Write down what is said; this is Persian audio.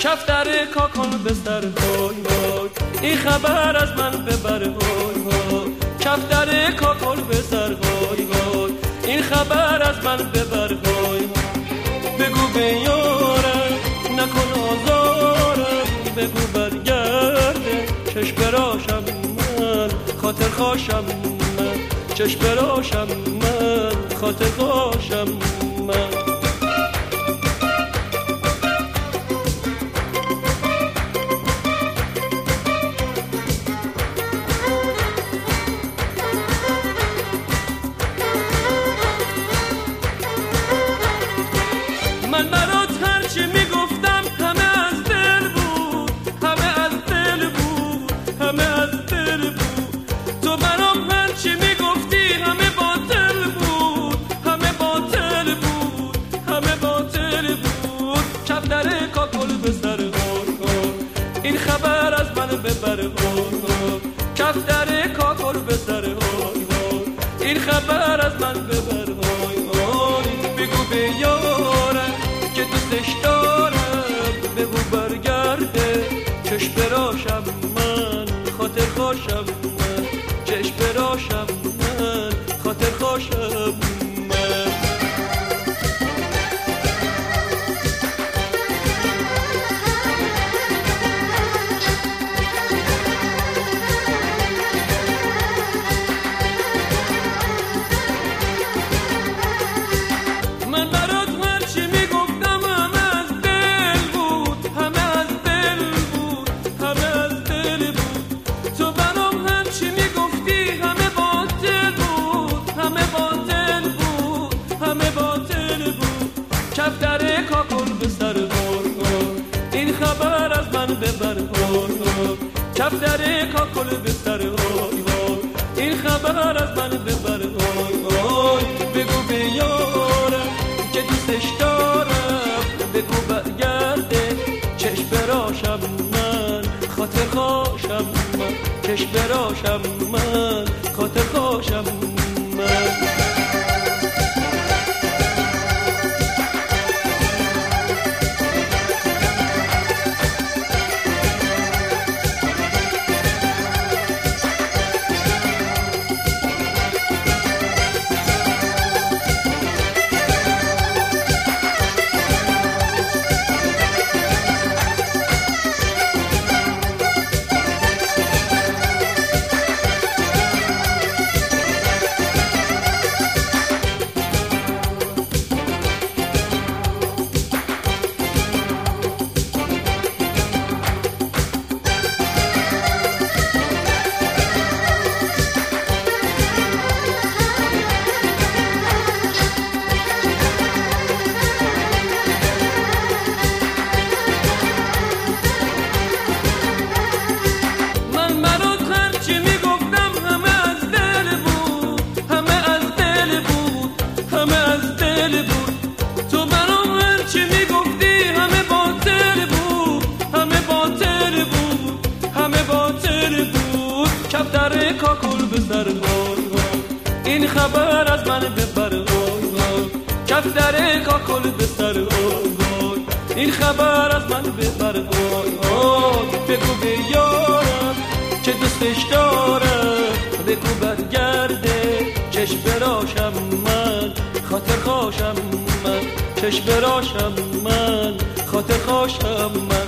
کفتر کاکل به سر های های این خبر از من ببر های های کفتر کاکل به سر های های این خبر از من ببر های بگو به یارم نکن آزارم بگو برگرده چشم براشم من خاطر خواشم من. چشم براشم من خاطر خواشم من. کفتر کاکل به سر این خبر از من ببر بگو به یارم که دوستش دارم بگو برگرده. چشم براشم من خاطر خوشم من. چشم براشم من خاطر خوشم کفتر کاکل به سر های این خبر از من ببر های های بگو به یارم که دوستش دارم. بگو برگرده چشم براشم من. خاطر خوشم من. چشم براشم من. خاطر خوشم خبر از من ببر در کاکل به سر این خبر از من ببر بگو به یارم که دوستش دارم بگو برگرده چشم براشم من. خاطر خوشم من. چشم براشم من. خاطر خوشم من.